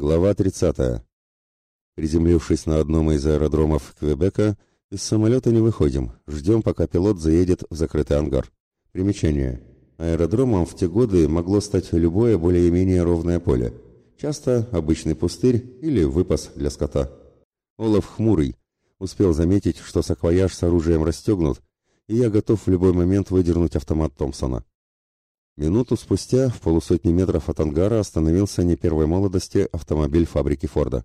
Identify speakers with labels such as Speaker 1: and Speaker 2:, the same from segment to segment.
Speaker 1: Глава 30. Приземлившись на одном из аэродромов Квебека, из самолета не выходим, ждем, пока пилот заедет в закрытый ангар. Примечание. Аэродромом в те годы могло стать любое более-менее ровное поле. Часто обычный пустырь или выпас для скота. Олаф хмурый. Успел заметить, что саквояж с оружием расстегнут, и я готов в любой момент выдернуть автомат Томпсона. Минуту спустя в полусотни метров от ангара остановился не первой молодости автомобиль фабрики Форда.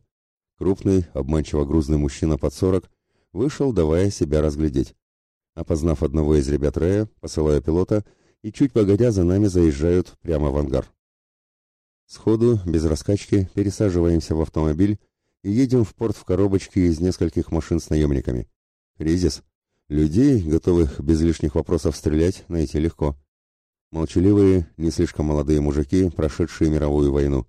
Speaker 1: Крупный, обманчиво грузный мужчина под сорок вышел, давая себя разглядеть. Опознав одного из ребят Рея, посылаю пилота, и чуть погодя за нами заезжают прямо в ангар. Сходу, без раскачки, пересаживаемся в автомобиль и едем в порт в коробочке из нескольких машин с наемниками. Кризис. Людей, готовых без лишних вопросов стрелять, найти легко. Молчаливые, не слишком молодые мужики, прошедшие мировую войну.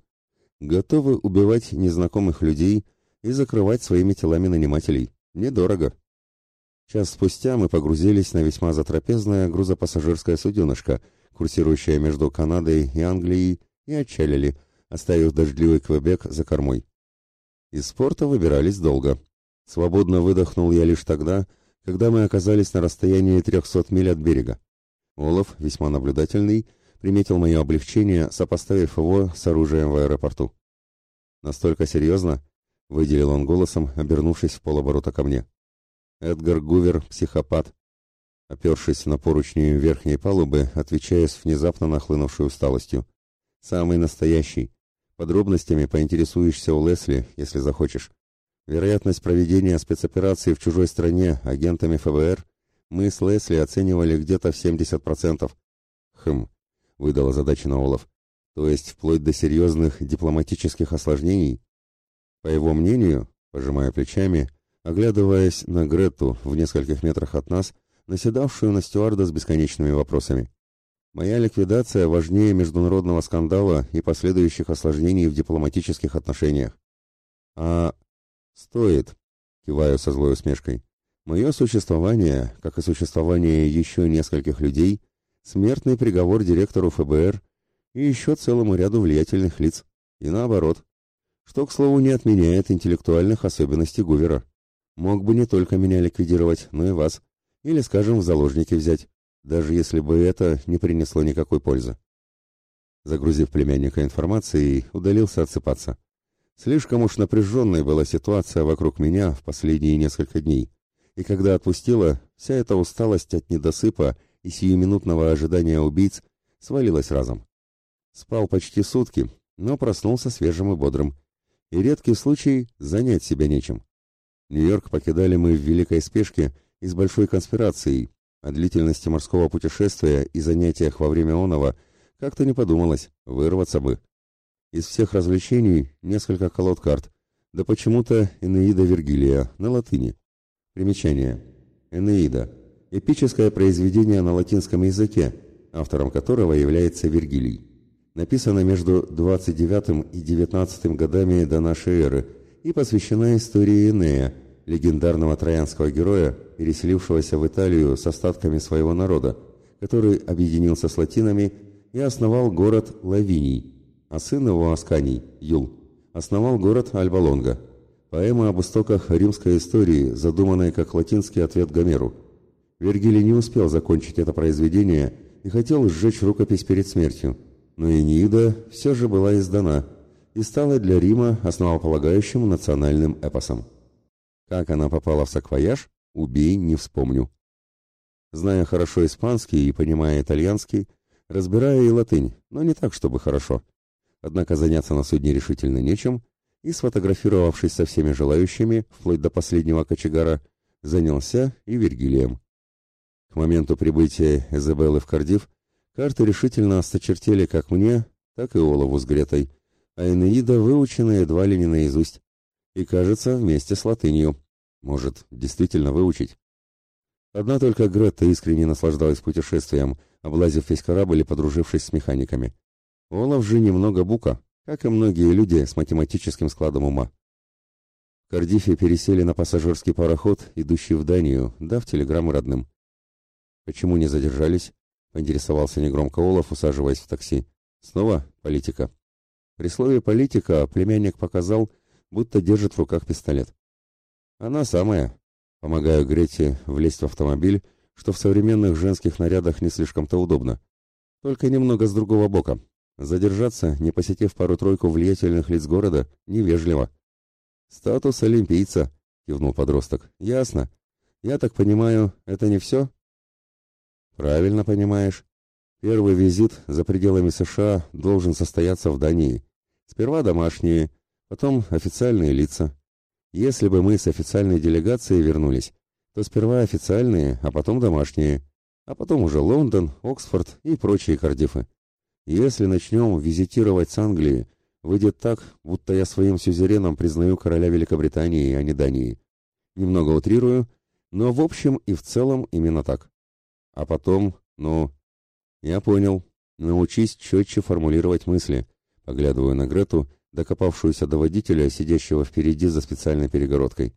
Speaker 1: Готовы убивать незнакомых людей и закрывать своими телами нанимателей. Недорого. Час спустя мы погрузились на весьма затрапезное грузопассажирское суденышко, курсирующее между Канадой и Англией, и отчалили, оставив дождливый Квебек за кормой. Из порта выбирались долго. Свободно выдохнул я лишь тогда, когда мы оказались на расстоянии 300 миль от берега. Олаф, весьма наблюдательный, приметил мое облегчение, сопоставив его с оружием в аэропорту. «Настолько серьезно?» — выделил он голосом, обернувшись в полоборота ко мне. «Эдгар Гувер — психопат». Опершись на поручни верхней палубы, отвечая с внезапно нахлынувшей усталостью. «Самый настоящий. Подробностями поинтересуешься у Лесли, если захочешь. Вероятность проведения спецоперации в чужой стране агентами ФБР мы с Лесли оценивали где-то в 70%. Хм, выдала задача на Олаф. То есть вплоть до серьезных дипломатических осложнений? По его мнению, пожимая плечами, оглядываясь на Грету в нескольких метрах от нас, наседавшую на стюарда с бесконечными вопросами. Моя ликвидация важнее международного скандала и последующих осложнений в дипломатических отношениях. А стоит, киваю со злой усмешкой. Мое существование, как и существование еще нескольких людей, смертный приговор директору ФБР и еще целому ряду влиятельных лиц. И наоборот. Что, к слову, не отменяет интеллектуальных особенностей Гувера. Мог бы не только меня ликвидировать, но и вас. Или, скажем, в заложники взять, даже если бы это не принесло никакой пользы. Загрузив племянника информацией, удалился отсыпаться. Слишком уж напряженной была ситуация вокруг меня в последние несколько дней и когда отпустила, вся эта усталость от недосыпа и сиюминутного ожидания убийц свалилась разом. Спал почти сутки, но проснулся свежим и бодрым. И редкий случай занять себя нечем. Нью-Йорк покидали мы в великой спешке и с большой конспирацией. О длительности морского путешествия и занятиях во время оного как-то не подумалось, вырваться бы. Из всех развлечений несколько колод карт, да почему-то Энеида Вергилия на латыни. Примечание. Энеида. Эпическое произведение на латинском языке, автором которого является Вергилий. Написано между 29 и 19 годами до нашей эры и посвящена истории Энея, легендарного троянского героя, переселившегося в Италию с остатками своего народа, который объединился с латинами и основал город Лавиний, а сын его Асканий, Юл, основал город Альбалонга – Поэма об истоках римской истории, задуманная как латинский ответ Гомеру. Вергилий не успел закончить это произведение и хотел сжечь рукопись перед смертью, но Энеида все же была издана и стала для Рима основополагающим национальным эпосом. Как она попала в саквояж, убей, не вспомню. Зная хорошо испанский и понимая итальянский, разбирая и латынь, но не так, чтобы хорошо. Однако заняться на судне решительно нечем, и, сфотографировавшись со всеми желающими, вплоть до последнего кочегара, занялся и Вергилием. К моменту прибытия Изабеллы в Кардив карты решительно осточертели как мне, так и Олову с Гретой, а Энеида выучена едва ли не наизусть. И, кажется, вместе с латынью. Может, действительно выучить. Одна только Гретта искренне наслаждалась путешествием, облазив весь корабль и подружившись с механиками. Олаф же немного бука, как и многие люди с математическим складом ума. В пересели на пассажирский пароход, идущий в Данию, дав телеграммы родным. «Почему не задержались?» — поинтересовался негромко Олаф, усаживаясь в такси. «Снова политика?» При слове «политика» племянник показал, будто держит в руках пистолет. Она самая. Помогаю Грете влезть в автомобиль, что в современных женских нарядах не слишком-то удобно. Только немного с другого бока. Задержаться, не посетив пару-тройку влиятельных лиц города, невежливо. «Статус олимпийца», — кивнул подросток. «Ясно. Я так понимаю, это не все?» «Правильно понимаешь. Первый визит за пределами США должен состояться в Дании. Сперва домашние, потом официальные лица. Если бы мы с официальной делегацией вернулись, то сперва официальные, а потом домашние, а потом уже Лондон, Оксфорд и прочие Кардифы. Если начнем визитировать с Англии, выйдет так, будто я своим сюзереном признаю короля Великобритании, а не Дании. Немного утрирую, но в общем и в целом именно так. А потом, ну... Я понял. Научись четче формулировать мысли. Поглядываю на Грету, докопавшуюся до водителя, сидящего впереди за специальной перегородкой.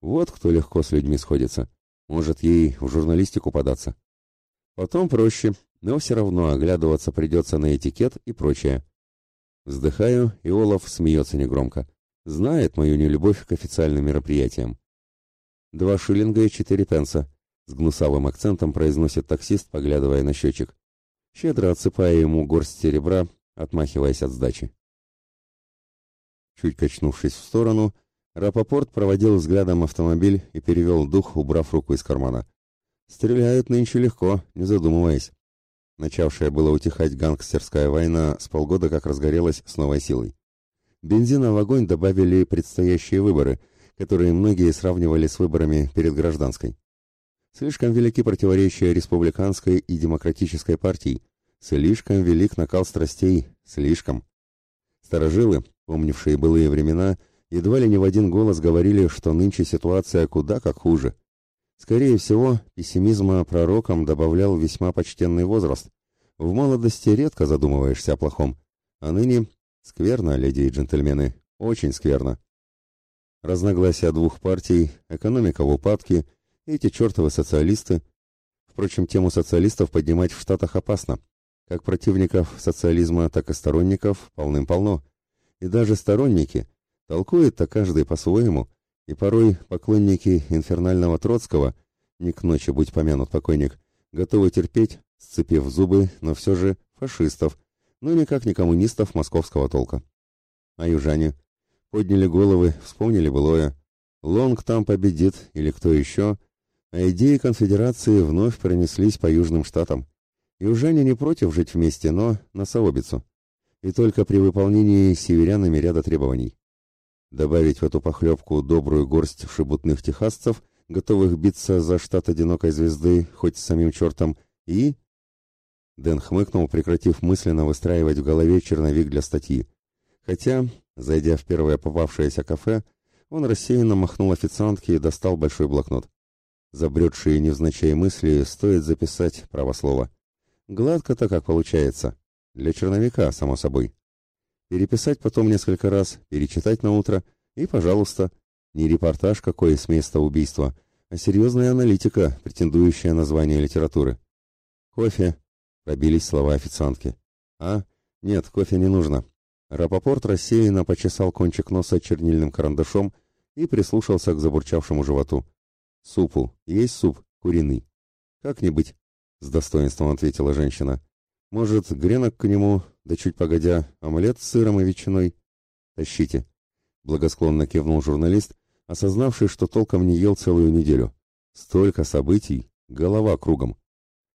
Speaker 1: Вот кто легко с людьми сходится. Может, ей в журналистику податься. Потом проще, но все равно оглядываться придется на этикет и прочее. Вздыхаю, и Олаф смеется негромко. Знает мою нелюбовь к официальным мероприятиям. Два шиллинга и четыре пенса. С гнусавым акцентом произносит таксист, поглядывая на счетчик. Щедро отсыпая ему горсть серебра, отмахиваясь от сдачи. Чуть качнувшись в сторону, Рапопорт проводил взглядом автомобиль и перевел дух, убрав руку из кармана. Стреляют нынче легко, не задумываясь. Начавшая было утихать гангстерская война с полгода как разгорелась с новой силой. Бензина в огонь добавили предстоящие выборы, которые многие сравнивали с выборами перед гражданской. Слишком велики противоречия республиканской и демократической партий, слишком велик накал страстей, слишком. Старожилы, помнившие былые времена, едва ли не в один голос говорили, что нынче ситуация куда как хуже. Скорее всего, пессимизма пророкам добавлял весьма почтенный возраст. В молодости редко задумываешься о плохом, а ныне скверно, леди и джентльмены, очень скверно. Разногласия двух партий, экономика в упадке, эти чертовы социалисты. Впрочем, тему социалистов поднимать в Штатах опасно. Как противников социализма, так и сторонников полным-полно. И даже сторонники, толкует-то каждый по-своему, и порой поклонники инфернального Троцкого, не к ночи будь помянут покойник, готовы терпеть, сцепив зубы, но все же фашистов, но никак не коммунистов московского толка. А южане подняли головы, вспомнили былое. Лонг там победит, или кто еще, а идеи конфедерации вновь пронеслись по южным штатам. Южане не против жить вместе, но на сообицу. И только при выполнении северянами ряда требований добавить в эту похлебку добрую горсть шебутных техасцев, готовых биться за штат одинокой звезды, хоть с самим чертом, и... Дэн хмыкнул, прекратив мысленно выстраивать в голове черновик для статьи. Хотя, зайдя в первое попавшееся кафе, он рассеянно махнул официантке и достал большой блокнот. Забредшие невзначай мысли стоит записать, право слово. Гладко-то как получается. Для черновика, само собой переписать потом несколько раз, перечитать на утро, и, пожалуйста, не репортаж какой с места убийства, а серьезная аналитика, претендующая на звание литературы. «Кофе», — пробились слова официантки. «А? Нет, кофе не нужно». Рапопорт рассеянно почесал кончик носа чернильным карандашом и прислушался к забурчавшему животу. «Супу. Есть суп? Куриный?» «Как-нибудь», — с достоинством ответила женщина. «Может, гренок к нему, да чуть погодя, омлет с сыром и ветчиной. Тащите. Благосклонно кивнул журналист, осознавший, что толком не ел целую неделю. Столько событий, голова кругом.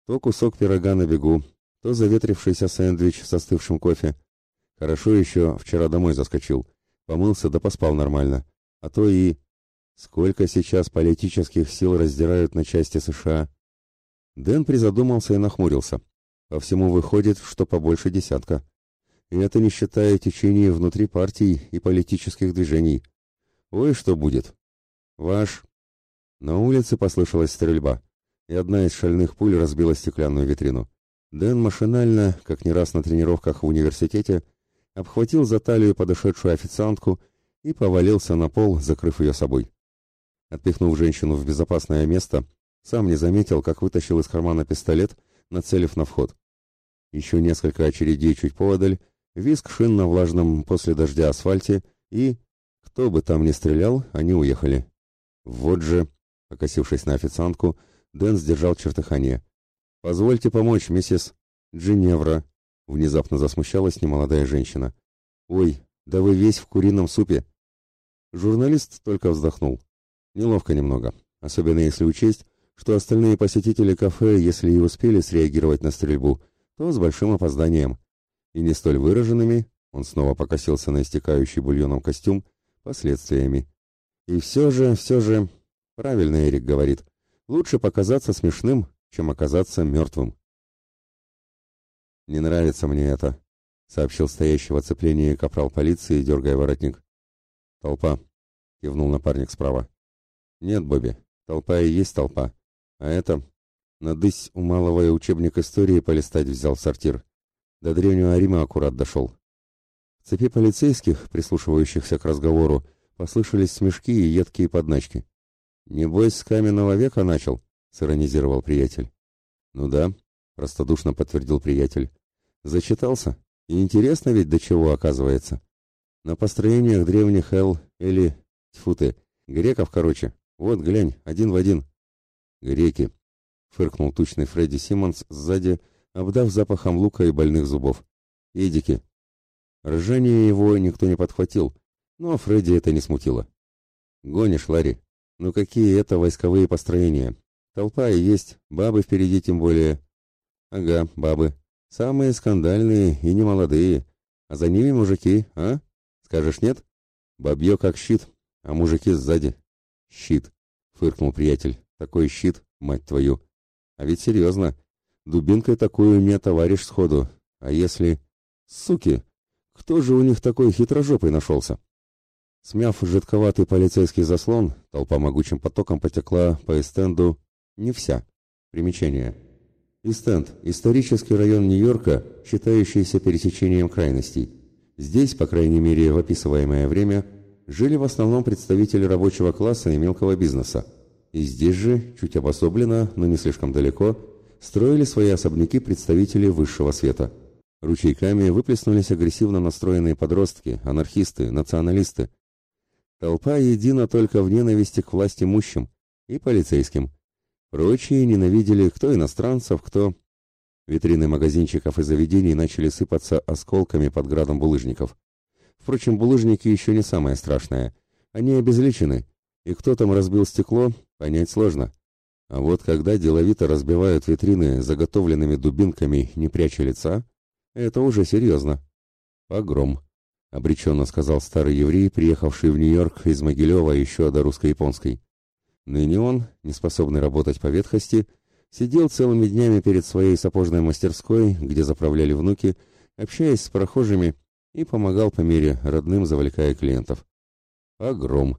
Speaker 1: То кусок пирога на бегу, то заветрившийся сэндвич с остывшим кофе. Хорошо еще вчера домой заскочил. Помылся да поспал нормально. А то и... Сколько сейчас политических сил раздирают на части США? Дэн призадумался и нахмурился. По всему выходит, что побольше десятка. И это не считая течений внутри партий и политических движений. Ой, что будет. Ваш... На улице послышалась стрельба, и одна из шальных пуль разбила стеклянную витрину. Дэн машинально, как не раз на тренировках в университете, обхватил за талию подошедшую официантку и повалился на пол, закрыв ее собой. Отпихнув женщину в безопасное место, сам не заметил, как вытащил из кармана пистолет нацелив на вход. Еще несколько очередей чуть поодаль, визг шин на влажном после дождя асфальте и... Кто бы там ни стрелял, они уехали. Вот же, покосившись на официантку, Дэн сдержал чертыхание. «Позвольте помочь, миссис Джиневра», — внезапно засмущалась немолодая женщина. «Ой, да вы весь в курином супе!» Журналист только вздохнул. Неловко немного, особенно если учесть, что остальные посетители кафе, если и успели среагировать на стрельбу, то с большим опозданием. И не столь выраженными, он снова покосился на истекающий бульоном костюм, последствиями. И все же, все же, правильно Эрик говорит, лучше показаться смешным, чем оказаться мертвым. «Не нравится мне это», — сообщил стоящий в оцеплении капрал полиции, дергая воротник. «Толпа», — кивнул напарник справа. «Нет, Бобби, толпа и есть толпа. А это...» Надысь у малого и учебник истории полистать взял сортир. До древнего Рима аккурат дошел. В цепи полицейских, прислушивающихся к разговору, послышались смешки и едкие подначки. «Небось, с каменного века начал?» — сиронизировал приятель. «Ну да», — простодушно подтвердил приятель. «Зачитался? И интересно ведь до чего оказывается. На построениях древних Эл или... Тьфу ты, греков, короче. Вот, глянь, один в один». «Греки», — фыркнул тучный Фредди Симмонс сзади, обдав запахом лука и больных зубов. «Эдики». Ржание его никто не подхватил, но Фредди это не смутило. «Гонишь, Ларри? Ну какие это войсковые построения? Толпа и есть, бабы впереди тем более. Ага, бабы. Самые скандальные и немолодые. А за ними мужики, а? Скажешь нет? Бабье как щит, а мужики сзади. Щит, фыркнул приятель. Такой щит, мать твою. А ведь серьезно. Дубинкой такую мне товарищ сходу. А если... Суки! Кто же у них такой хитрожопый нашелся? Смяв жидковатый полицейский заслон, толпа могучим потоком потекла по эстенду не вся. Примечание. Истенд – исторический район Нью-Йорка, считающийся пересечением крайностей. Здесь, по крайней мере в описываемое время, жили в основном представители рабочего класса и мелкого бизнеса. И здесь же, чуть обособленно, но не слишком далеко, строили свои особняки представители высшего света. Ручейками выплеснулись агрессивно настроенные подростки, анархисты, националисты. Толпа едина только в ненависти к власти имущим и полицейским – Прочие ненавидели кто иностранцев, кто... Витрины магазинчиков и заведений начали сыпаться осколками под градом булыжников. Впрочем, булыжники еще не самое страшное. Они обезличены, и кто там разбил стекло, понять сложно. А вот когда деловито разбивают витрины заготовленными дубинками, не пряча лица, это уже серьезно. «Погром», — обреченно сказал старый еврей, приехавший в Нью-Йорк из Могилева еще до русско-японской. Ныне он, неспособный работать по ветхости, сидел целыми днями перед своей сапожной мастерской, где заправляли внуки, общаясь с прохожими и помогал по мере родным, завлекая клиентов. Огром!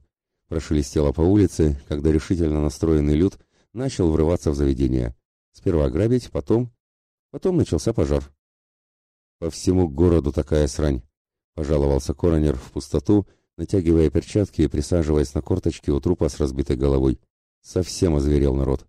Speaker 1: Прошелестело по улице, когда решительно настроенный люд начал врываться в заведение. Сперва грабить, потом... Потом начался пожар. «По всему городу такая срань!» — пожаловался коронер в пустоту, натягивая перчатки и присаживаясь на корточки у трупа с разбитой головой. Совсем озверел народ.